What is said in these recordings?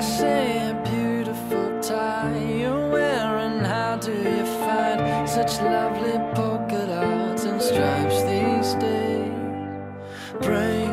say, a beautiful tie you're wearing? How do you find such lovely polka dots and stripes these days? Break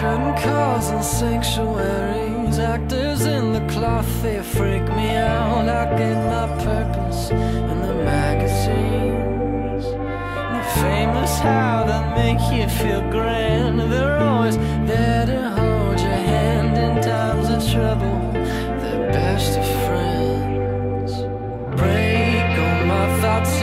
curtain calls and sanctuaries. Actors in the cloth, they freak me out. I gave my purpose in the magazines. The famous how they make you feel grand. They're always there to hold your hand in times of trouble. They're best of friends. Break all my thoughts